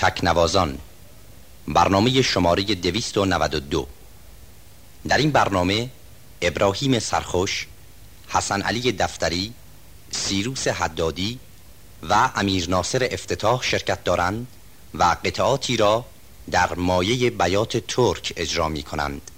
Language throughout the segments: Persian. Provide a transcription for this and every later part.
تکنوازان. برنامه شماره 292 در این برنامه ابراهیم سرخوش حسن علی دفتری سیروس حدادی و امیر ناصر افتتاح شرکت دارند و قطعاتی را در مایه بیات ترک اجرا می کنند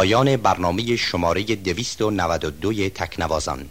پایان برنامه شماره 292 تکنوازان.